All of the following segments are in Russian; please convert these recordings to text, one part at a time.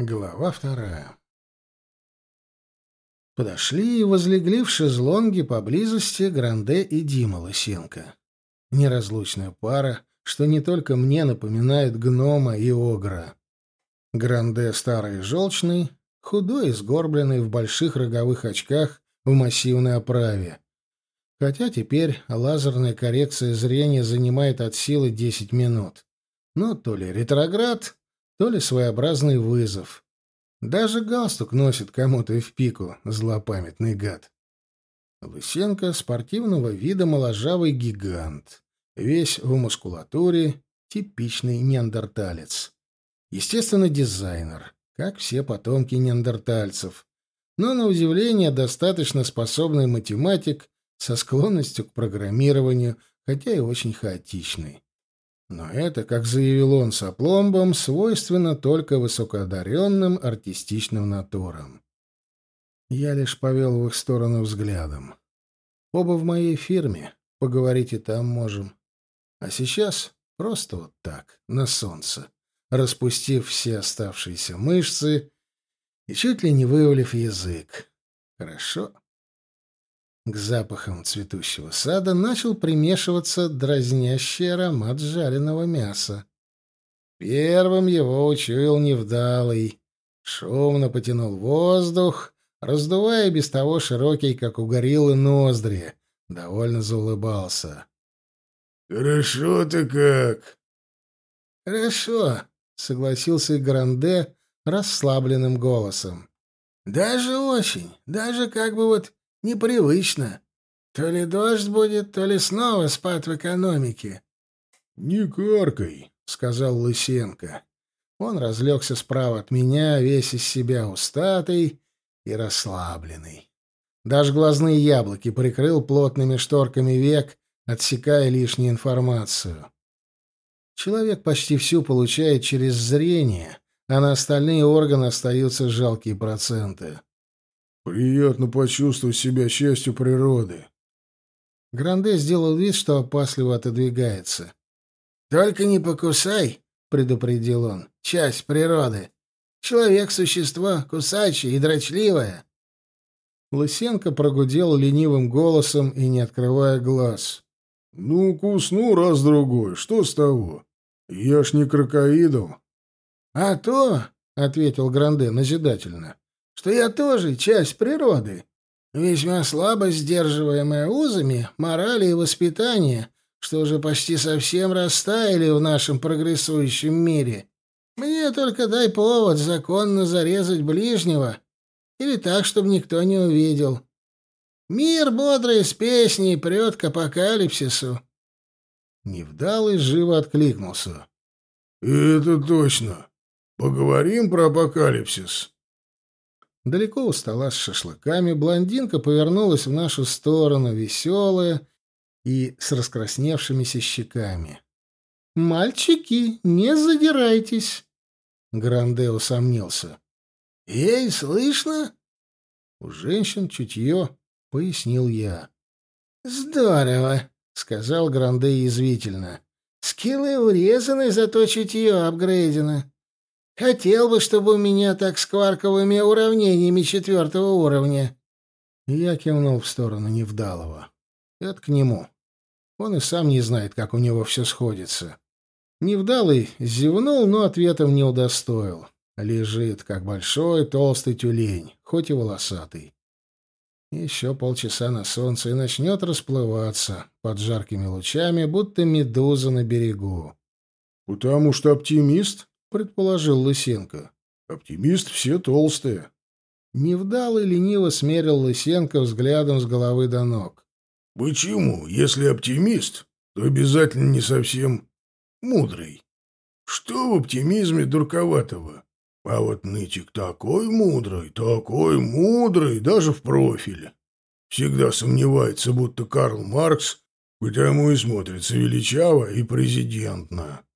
Глава вторая. Подошли и возлегли в шезлонге поблизости Гранде и Дима Лысенко. Неразлучная пара, что не только мне напоминает гнома и огра. Гранде старый и желчный, худой и сгорбленный в больших роговых очках в массивной оправе. Хотя теперь лазерная коррекция зрения занимает от силы 10 минут. Но то ли ретроград, то ли своеобразный вызов. Даже галстук носит кому-то и в пику, злопамятный гад. Лысенко спортивного вида моложавый гигант. Весь в мускулатуре, типичный неандерталец. Естественно, дизайнер, как все потомки неандертальцев. Но, на удивление, достаточно способный математик со склонностью к программированию, хотя и очень хаотичный. Но это, как заявил он с опломбом, свойственно только высокоодаренным артистичным натурам. Я лишь повел в их сторону взглядом. Оба в моей фирме, поговорить и там можем. А сейчас просто вот так, на солнце, распустив все оставшиеся мышцы и чуть ли не вывалив язык. Хорошо. К запахам цветущего сада начал примешиваться дразнящий аромат жареного мяса. Первым его учуял невдалый. Шумно потянул воздух, раздувая без того широкий, как у гориллы, ноздри. Довольно заулыбался. «Хорошо-то как!» «Хорошо», — согласился Гранде расслабленным голосом. «Даже очень, даже как бы вот Непривычно. То ли дождь будет, то ли снова спад в экономике. — Не каркай, — сказал Лысенко. Он разлегся справа от меня, весь из себя устатый и расслабленный. Даже глазные яблоки прикрыл плотными шторками век, отсекая лишнюю информацию. Человек почти всю получает через зрение, а на остальные органы остаются жалкие проценты. Приятно почувствовать себя частью природы. Гранде сделал вид, что опасливо отодвигается. «Только не покусай», — предупредил он, — «часть природы. Человек — существо кусачее и дрочливое». Лысенко прогудел ленивым голосом и не открывая глаз. «Ну, кусну раз-другой, что с того? Я ж не крокоидал». «А то», — ответил Гранде назидательно, что я тоже часть природы, весьма слабо сдерживаемая узами морали и воспитания, что уже почти совсем растаяли в нашем прогрессующем мире. Мне только дай повод законно зарезать ближнего, или так, чтобы никто не увидел. Мир бодрый с песней прет к апокалипсису. Невдалый живо откликнулся. — Это точно. Поговорим про апокалипсис. Далеко у стола с шашлыками блондинка повернулась в нашу сторону, веселая и с раскрасневшимися щеками. «Мальчики, не задирайтесь!» Гранде усомнился. «Эй, слышно?» «У женщин чутье», — пояснил я. «Здорово», — сказал Гранде язвительно. «Скиллы урезаны, зато чутье апгрейдено. Хотел бы, чтобы у меня так с кварковыми уравнениями четвертого уровня. Я кивнул в сторону Невдалова. Это к нему. Он и сам не знает, как у него все сходится. Невдалый зевнул, но ответом не удостоил. Лежит, как большой толстый тюлень, хоть и волосатый. Еще полчаса на солнце и начнет расплываться под жаркими лучами, будто медуза на берегу. — Потому что оптимист? — предположил Лысенко. «Оптимист все толстые». Невдалый лениво смерил Лысенко взглядом с головы до ног. «Почему? Если оптимист, то обязательно не совсем мудрый. Что в оптимизме дурковатого? А вот нытик такой мудрый, такой мудрый, даже в профиле. Всегда сомневается, будто Карл Маркс, потому и смотрится величаво и президентно. —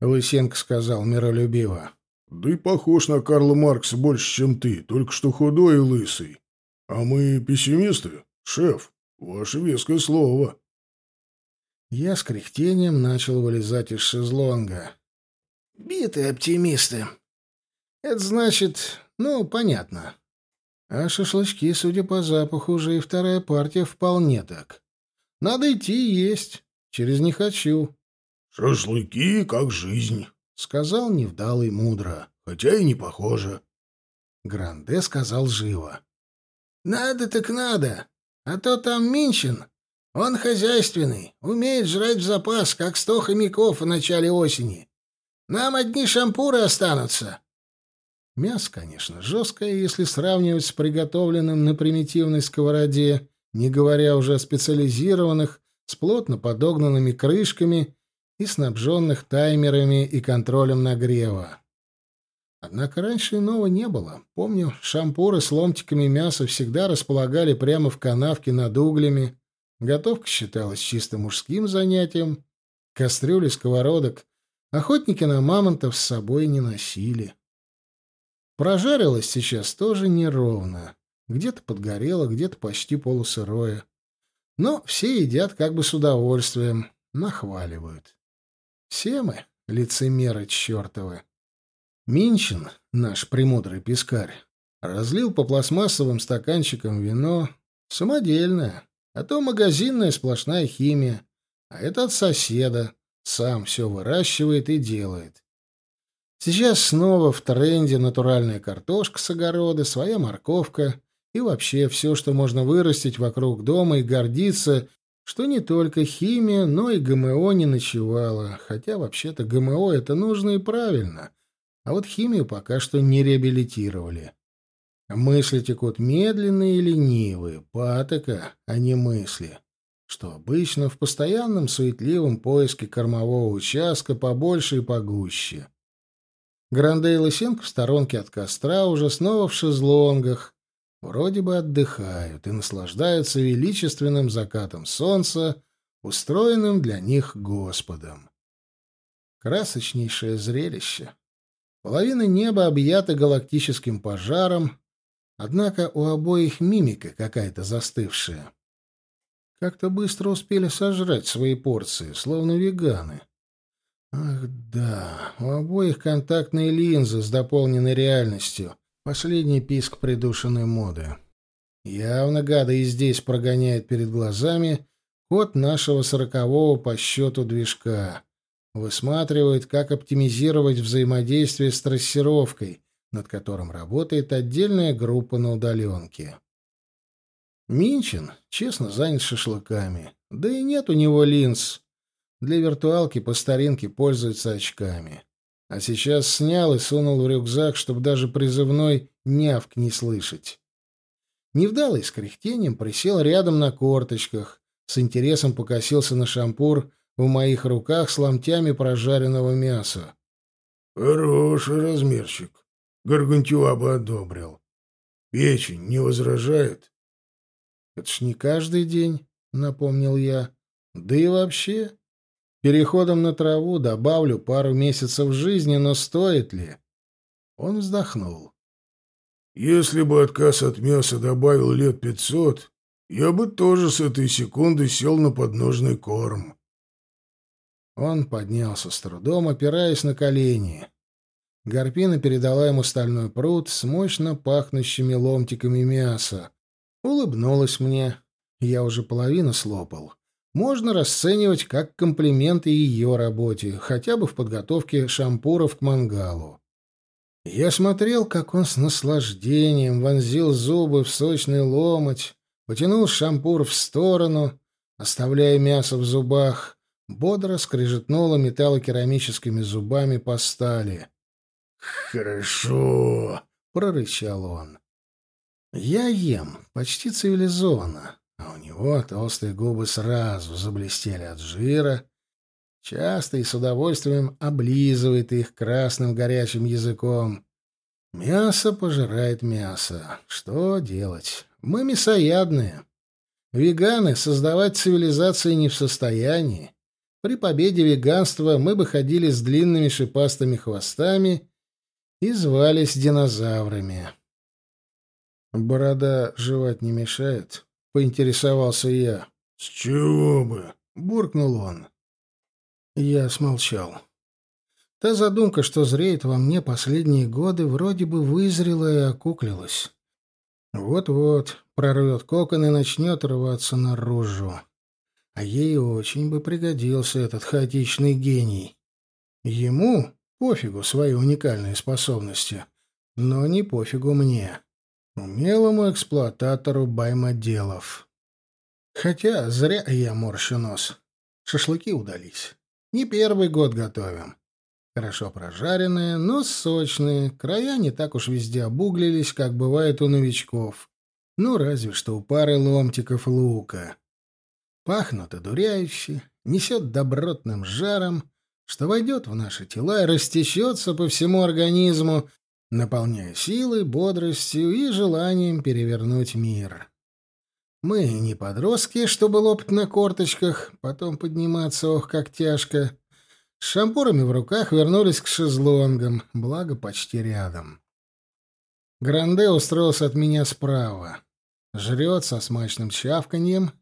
Лысенко сказал миролюбиво. — Да и похож на Карла Маркса больше, чем ты, только что худой и лысый. А мы пессимисты? Шеф, ваше веское слово. Я с кряхтением начал вылезать из шезлонга. «Битые оптимисты. Это значит, ну, понятно. А шашлычки, судя по запаху, уже и вторая партия вполне так. Надо идти и есть. Через не хочу. Шашлыки как жизнь, сказал невдалый мудро, хотя и не похоже. Гранде сказал живо. Надо так надо, а то там Минчин. Он хозяйственный, умеет жрать в запас, как сто хомяков в начале осени. Нам одни шампуры останутся. Мясо, конечно, жесткое, если сравнивать с приготовленным на примитивной сковороде, не говоря уже о специализированных, с плотно подогнанными крышками и снабженных таймерами и контролем нагрева. Однако раньше иного не было. Помню, шампуры с ломтиками мяса всегда располагали прямо в канавке над углями. Готовка считалась чисто мужским занятием. Кастрюли, сковородок охотники на мамонтов с собой не носили. Прожарилось сейчас тоже неровно. Где-то подгорело, где-то почти полусырое. Но все едят как бы с удовольствием, нахваливают. Все мы лицемеры чертовы. Минчин, наш премудрый пескарь, разлил по пластмассовым стаканчикам вино. Самодельное, а то магазинная сплошная химия. А это от соседа. Сам все выращивает и делает. Сейчас снова в тренде натуральная картошка с огорода, своя морковка и вообще все, что можно вырастить вокруг дома и гордиться, что не только химия, но и ГМО не ночевала, хотя вообще-то ГМО это нужно и правильно, а вот химию пока что не реабилитировали. Мысли текут медленные и ленивые, патока, а не мысли, что обычно в постоянном суетливом поиске кормового участка побольше и погуще. Гранде и Лысенко в сторонке от костра уже снова в шезлонгах, вроде бы отдыхают и наслаждаются величественным закатом солнца, устроенным для них Господом. Красочнейшее зрелище. Половина неба объята галактическим пожаром, однако у обоих мимика какая-то застывшая. Как-то быстро успели сожрать свои порции, словно веганы. Ах да, у обоих контактные линзы с дополненной реальностью. Последний писк придушенной моды. Явно гада и здесь прогоняет перед глазами код нашего сорокового по счету движка. Высматривает, как оптимизировать взаимодействие с трассировкой, над которым работает отдельная группа на удаленке. Минчин честно занят шашлыками. Да и нет у него линз. Для виртуалки по старинке пользуются очками. А сейчас снял и сунул в рюкзак, чтобы даже призывной нявк не слышать. Невдалый с кряхтением присел рядом на корточках, с интересом покосился на шампур в моих руках с ломтями прожаренного мяса. «Хороший размерчик. Гаргантюа бы одобрил. Печень не возражает?» «Это ж не каждый день», — напомнил я. «Да и вообще, Переходом на траву добавлю пару месяцев жизни, но стоит ли? Он вздохнул. Если бы отказ от мяса добавил лет пятьсот, я бы тоже с этой секунды сел на подножный корм. Он поднялся с трудом, опираясь на колени. Гарпина передала ему стальной пруд с мощно пахнущими ломтиками мяса. Улыбнулась мне. Я уже половину слопал можно расценивать как комплимент и ее работе, хотя бы в подготовке шампуров к мангалу. Я смотрел, как он с наслаждением вонзил зубы в сочный ломоть, потянул шампур в сторону, оставляя мясо в зубах, бодро скрежетнуло металлокерамическими зубами по стали. «Хорошо», — прорычал он. «Я ем почти цивилизованно, а у него толстые губы сразу заблестели от жира. Часто и с удовольствием облизывает их красным горячим языком. Мясо пожирает мясо. Что делать? Мы мясоядные. Веганы создавать цивилизации не в состоянии. При победе веганства мы бы ходили с длинными шипастыми хвостами и звались динозаврами. Борода жевать не мешает поинтересовался я. «С чего бы?» — буркнул он. Я смолчал. Та задумка, что зреет во мне последние годы, вроде бы вызрела и окуклилась. Вот-вот прорвет кокон и начнет рваться наружу. А ей очень бы пригодился этот хаотичный гений. Ему пофигу свои уникальные способности, но не пофигу мне, умелому эксплуататору баймоделов. Хотя зря я морщу нос. Шашлыки удались. Не первый год готовим. Хорошо прожаренные, но сочные, края не так уж везде обуглились, как бывает у новичков. Ну, разве что у пары ломтиков лука. Пахнут одуряюще, несет добротным жаром, что войдет в наши тела и растечется по всему организму, наполняя силой, бодростью и желанием перевернуть мир. Мы не подростки, чтобы лопать на корточках, потом подниматься, ох, как тяжко. С шампурами в руках вернулись к шезлонгам, благо почти рядом. Гранде устроился от меня справа. Жрет со смачным чавканьем.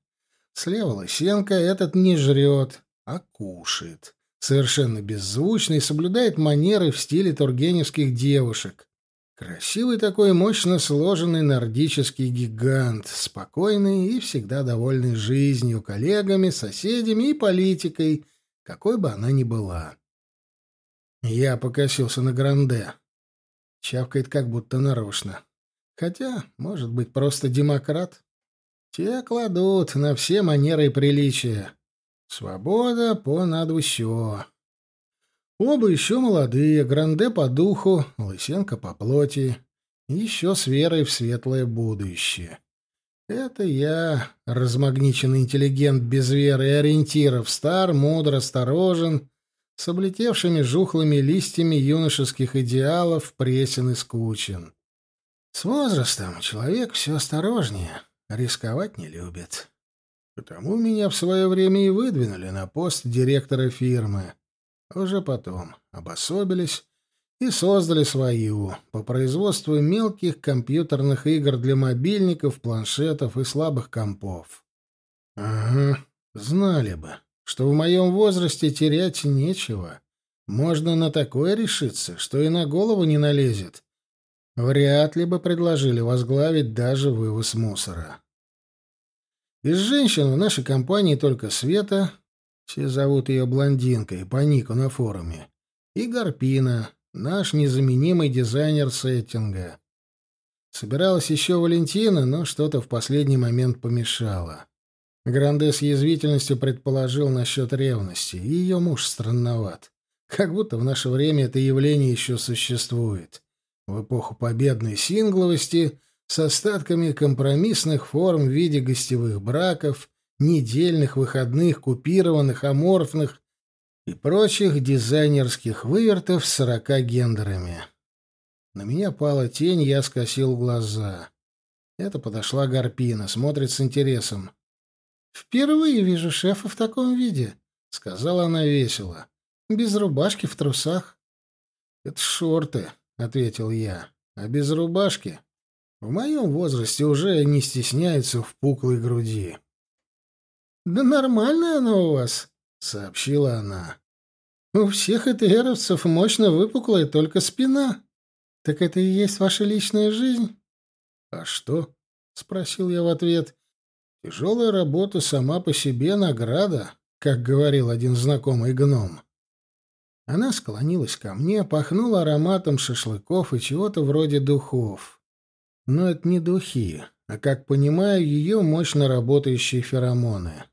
Слева Лысенко этот не жрет, а кушает. Совершенно беззвучный, соблюдает манеры в стиле тургеневских девушек. Красивый такой, мощно сложенный нордический гигант, спокойный и всегда довольный жизнью, коллегами, соседями и политикой — какой бы она ни была. Я покосился на Гранде. Чавкает как будто нарочно. Хотя, может быть, просто демократ. Те кладут на все манеры и приличия. Свобода по надвыщо. Оба еще молодые, Гранде по духу, Лысенко по плоти. Еще с верой в светлое будущее. Это я, размагниченный интеллигент без веры и ориентиров, стар, мудр, осторожен, с облетевшими жухлыми листьями юношеских идеалов, пресен и скучен. С возрастом человек все осторожнее, рисковать не любит. Потому меня в свое время и выдвинули на пост директора фирмы. Уже потом обособились и создали свою по производству мелких компьютерных игр для мобильников, планшетов и слабых компов. Ага, знали бы, что в моем возрасте терять нечего. Можно на такое решиться, что и на голову не налезет. Вряд ли бы предложили возглавить даже вывоз мусора. Из женщин в нашей компании только Света, все зовут ее блондинкой по нику на форуме, и Гарпина, Наш незаменимый дизайнер сеттинга. Собиралась еще Валентина, но что-то в последний момент помешало. Гранде с язвительностью предположил насчет ревности. Ее муж странноват. Как будто в наше время это явление еще существует. В эпоху победной сингловости с остатками компромиссных форм в виде гостевых браков, недельных, выходных, купированных, аморфных и прочих дизайнерских вывертов с сорока гендерами. На меня пала тень, я скосил глаза. Это подошла Гарпина, смотрит с интересом. «Впервые вижу шефа в таком виде», — сказала она весело. «Без рубашки, в трусах». «Это шорты», — ответил я. «А без рубашки?» В моем возрасте уже не стесняется в пуклой груди. «Да нормальная она у вас», сообщила она. У всех этеровцев мощно выпуклая только спина. Так это и есть ваша личная жизнь? А что? спросил я в ответ. Тяжелая работа сама по себе награда, как говорил один знакомый гном. Она склонилась ко мне, пахнула ароматом шашлыков и чего-то вроде духов. Но это не духи, а, как понимаю, ее мощно работающие феромоны.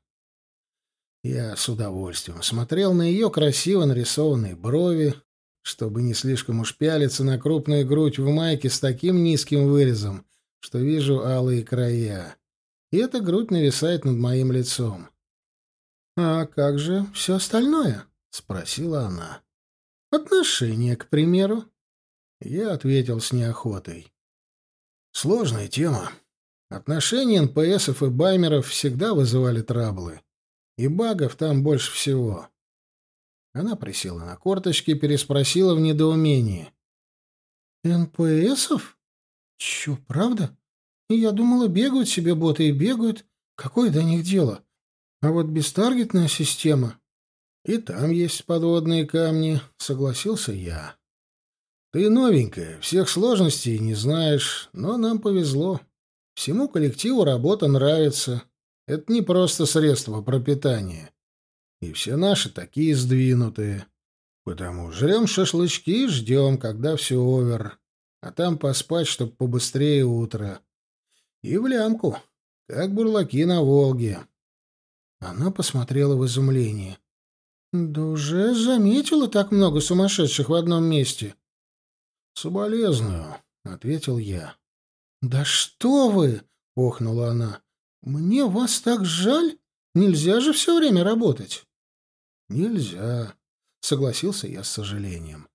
Я с удовольствием смотрел на ее красиво нарисованные брови, чтобы не слишком уж пялиться на крупную грудь в майке с таким низким вырезом, что вижу алые края. И эта грудь нависает над моим лицом. «А как же все остальное?» — спросила она. «Отношения, к примеру?» Я ответил с неохотой. «Сложная тема. Отношения НПСов и баймеров всегда вызывали траблы. И багов там больше всего. Она присела на корточки и переспросила в недоумении. «НПСов? Чё, правда? Я думала, бегают себе боты и бегают. Какое до них дело? А вот бестаргетная система...» И там есть подводные камни, согласился я. Ты новенькая, всех сложностей не знаешь, но нам повезло. Всему коллективу работа нравится. Это не просто средство пропитания. И все наши такие сдвинутые. Потому жрем шашлычки и ждем, когда все овер. А там поспать, чтоб побыстрее утро. И в лямку, как бурлаки на Волге. Она посмотрела в изумлении. Да уже заметила так много сумасшедших в одном месте. Соболезную, ответил я. Да что вы, охнула она. Мне вас так жаль. Нельзя же все время работать. Нельзя, согласился я с сожалением.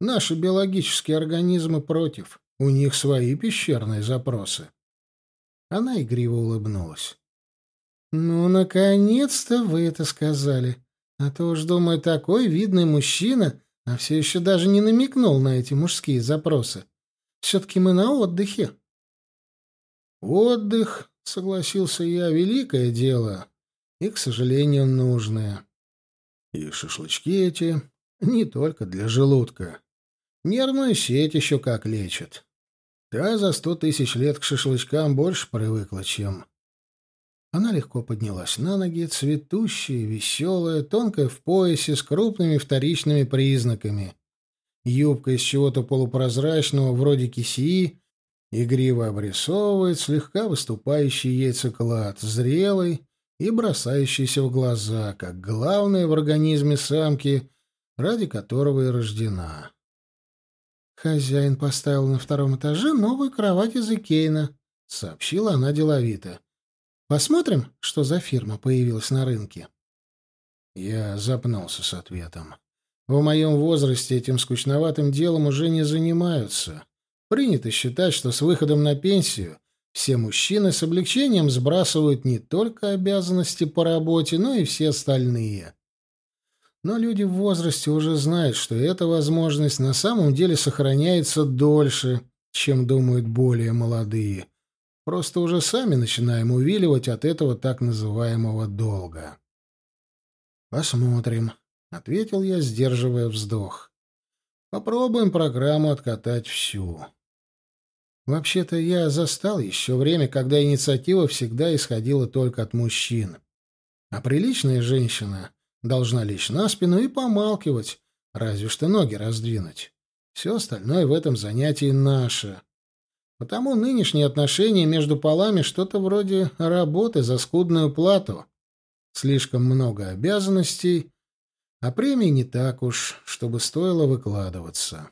Наши биологические организмы против. У них свои пещерные запросы. Она игриво улыбнулась. «Ну, наконец-то вы это сказали. А то уж, думаю, такой видный мужчина, а все еще даже не намекнул на эти мужские запросы. Все-таки мы на отдыхе. Отдых, согласился я, великое дело. И, к сожалению, нужное. И шашлычки эти не только для желудка. Нервную сеть еще как лечат. Та за сто тысяч лет к шашлычкам больше привыкла, чем она легко поднялась на ноги, цветущая, веселая, тонкая в поясе, с крупными вторичными признаками. Юбка из чего-то полупрозрачного, вроде кисии, игриво обрисовывает слегка выступающий яйцеклад, зрелый и бросающийся в глаза, как главное в организме самки, ради которого и рождена. «Хозяин поставил на втором этаже новую кровать из Икейна», — сообщила она деловито. Посмотрим, что за фирма появилась на рынке. Я запнулся с ответом. В моем возрасте этим скучноватым делом уже не занимаются. Принято считать, что с выходом на пенсию все мужчины с облегчением сбрасывают не только обязанности по работе, но и все остальные. Но люди в возрасте уже знают, что эта возможность на самом деле сохраняется дольше, чем думают более молодые. Просто уже сами начинаем увиливать от этого так называемого долга. «Посмотрим», — ответил я, сдерживая вздох. «Попробуем программу откатать всю». Вообще-то я застал еще время, когда инициатива всегда исходила только от мужчин. А приличная женщина должна лечь на спину и помалкивать, разве что ноги раздвинуть. Все остальное в этом занятии наше. Потому нынешние отношения между полами что-то вроде работы за скудную плату. Слишком много обязанностей, а премии не так уж, чтобы стоило выкладываться.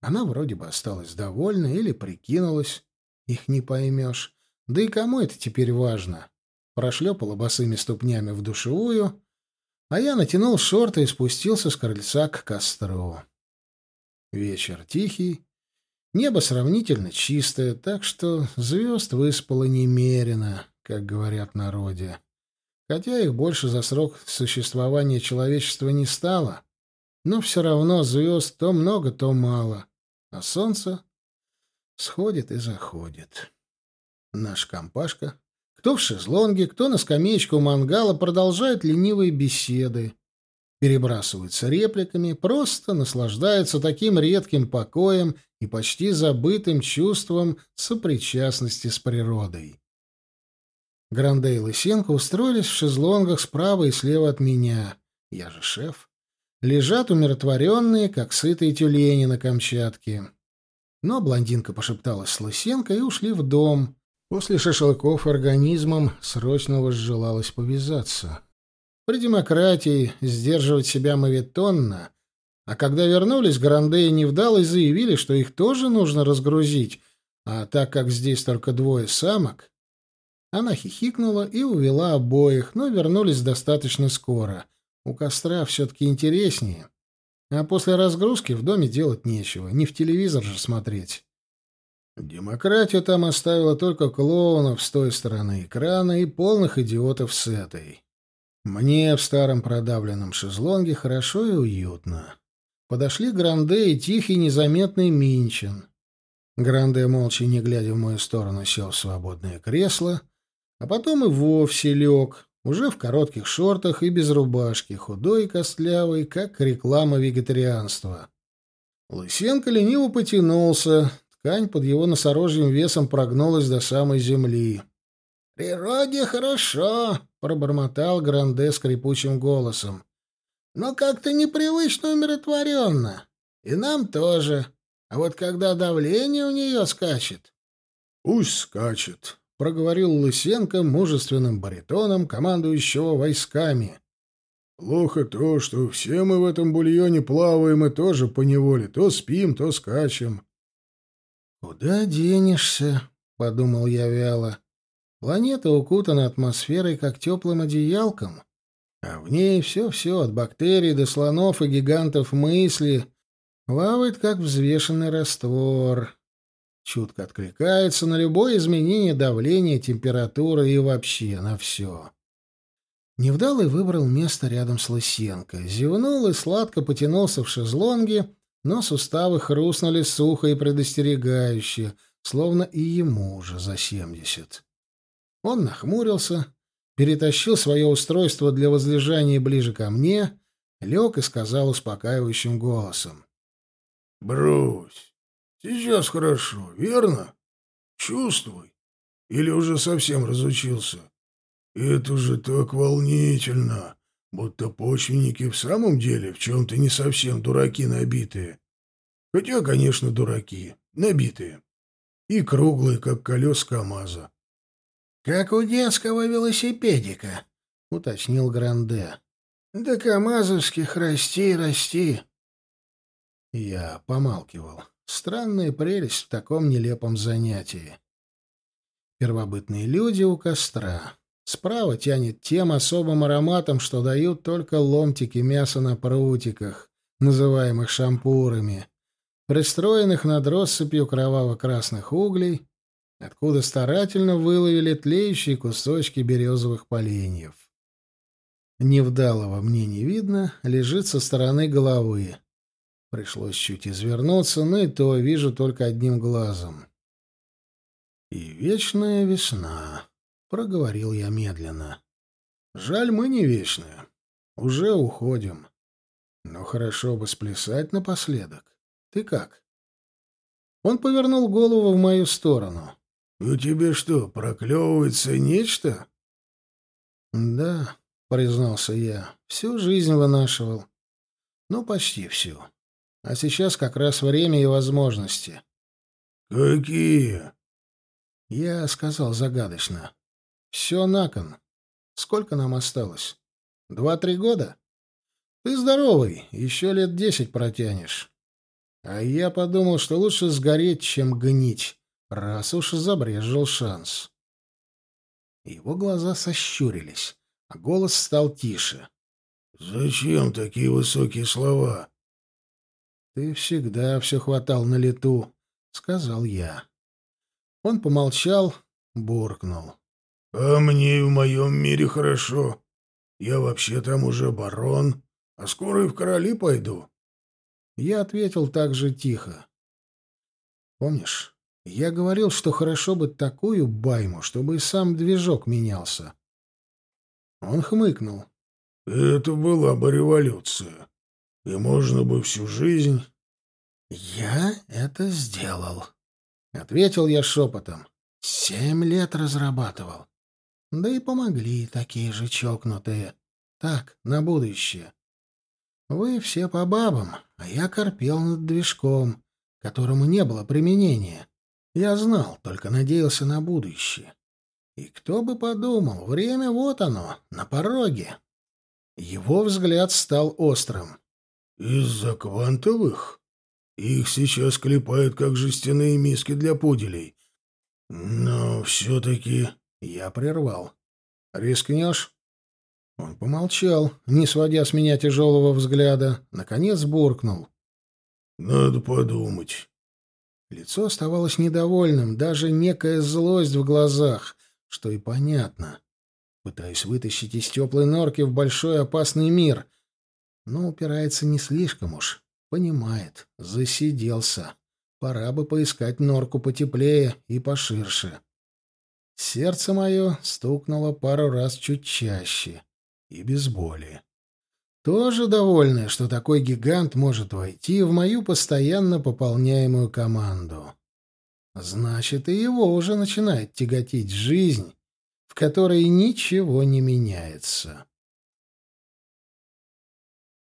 Она вроде бы осталась довольна или прикинулась. Их не поймешь. Да и кому это теперь важно? Прошлепала босыми ступнями в душевую, а я натянул шорты и спустился с крыльца к костру. Вечер тихий, Небо сравнительно чистое, так что звезд выспало немерено, как говорят народе. Хотя их больше за срок существования человечества не стало, но все равно звезд то много, то мало, а солнце сходит и заходит. Наш компашка, кто в шезлонге, кто на скамеечке у мангала, продолжает ленивые беседы перебрасываются репликами, просто наслаждаются таким редким покоем и почти забытым чувством сопричастности с природой. Гранде и Лысенко устроились в шезлонгах справа и слева от меня. Я же шеф. Лежат умиротворенные, как сытые тюлени на Камчатке. Но блондинка пошепталась с Лысенко и ушли в дом. После шашлыков организмом срочно возжелалось повязаться. При демократии сдерживать себя мавитонно, а когда вернулись, Гранде и Невдалы заявили, что их тоже нужно разгрузить, а так как здесь только двое самок... Она хихикнула и увела обоих, но вернулись достаточно скоро. У костра все-таки интереснее. А после разгрузки в доме делать нечего, не в телевизор же смотреть. Демократия там оставила только клоунов с той стороны экрана и полных идиотов с этой. Мне в старом продавленном шезлонге хорошо и уютно. Подошли Гранде и тихий незаметный Минчин. Гранде, молча не глядя в мою сторону, сел в свободное кресло, а потом и вовсе лег, уже в коротких шортах и без рубашки, худой и костлявый, как реклама вегетарианства. Лысенко лениво потянулся, ткань под его носорожьим весом прогнулась до самой земли. «Природе хорошо», — пробормотал Гранде скрипучим голосом. «Но как-то непривычно умиротворенно. И нам тоже. А вот когда давление у нее скачет...» «Пусть скачет», — проговорил Лысенко мужественным баритоном, командующего войсками. «Плохо то, что все мы в этом бульоне плаваем и тоже поневоле. То спим, то скачем». «Куда денешься?» — подумал я вяло. Планета укутана атмосферой, как теплым одеялком, а в ней все-все, от бактерий до слонов и гигантов мысли, плавает, как взвешенный раствор. Чутко откликается на любое изменение давления, температуры и вообще на все. Невдалый выбрал место рядом с Лысенко, зевнул и сладко потянулся в шезлонге, но суставы хрустнули сухо и предостерегающе, словно и ему уже за семьдесят. Он нахмурился, перетащил свое устройство для возлежания ближе ко мне, лег и сказал успокаивающим голосом. — Брось. Сейчас хорошо, верно? Чувствуй. Или уже совсем разучился? Это же так волнительно, будто почвенники в самом деле в чем-то не совсем дураки набитые. Хотя, конечно, дураки, набитые. И круглые, как колес КамАЗа. «Как у детского велосипедика», — уточнил Гранде. «Да камазовских расти, расти». Я помалкивал. Странная прелесть в таком нелепом занятии. Первобытные люди у костра. Справа тянет тем особым ароматом, что дают только ломтики мяса на прутиках, называемых шампурами, пристроенных над россыпью кроваво-красных углей откуда старательно выловили тлеющие кусочки березовых поленьев. Невдалого мне не видно, лежит со стороны головы. Пришлось чуть извернуться, но и то вижу только одним глазом. «И вечная весна», — проговорил я медленно. «Жаль, мы не вечные. Уже уходим. Но хорошо бы сплясать напоследок. Ты как?» Он повернул голову в мою сторону. «У тебя что, проклевывается нечто?» «Да», — признался я, — «всю жизнь вынашивал. Ну, почти всю. А сейчас как раз время и возможности». «Какие?» Я сказал загадочно. «Все на кон. Сколько нам осталось? Два-три года? Ты здоровый, еще лет десять протянешь. А я подумал, что лучше сгореть, чем гнить» раз уж забрежил шанс. Его глаза сощурились, а голос стал тише. «Зачем такие высокие слова?» «Ты всегда все хватал на лету», — сказал я. Он помолчал, буркнул. «А мне в моем мире хорошо. Я вообще там уже барон, а скоро и в короли пойду». Я ответил так же тихо. «Помнишь, я говорил, что хорошо бы такую байму, чтобы и сам движок менялся. Он хмыкнул. Это была бы революция. И можно бы всю жизнь... Я это сделал, — ответил я шепотом. Семь лет разрабатывал. Да и помогли такие же чокнутые. Так, на будущее. Вы все по бабам, а я корпел над движком, которому не было применения. Я знал, только надеялся на будущее. И кто бы подумал, время вот оно, на пороге. Его взгляд стал острым. «Из-за квантовых? Их сейчас клепают, как жестяные миски для пуделей. Но все-таки...» Я прервал. «Рискнешь?» Он помолчал, не сводя с меня тяжелого взгляда, наконец буркнул. «Надо подумать. Лицо оставалось недовольным, даже некая злость в глазах, что и понятно. Пытаюсь вытащить из теплой норки в большой опасный мир, но упирается не слишком уж. Понимает, засиделся. Пора бы поискать норку потеплее и поширше. Сердце мое стукнуло пару раз чуть чаще и без боли. Тоже довольны, что такой гигант может войти в мою постоянно пополняемую команду. Значит, и его уже начинает тяготить жизнь, в которой ничего не меняется.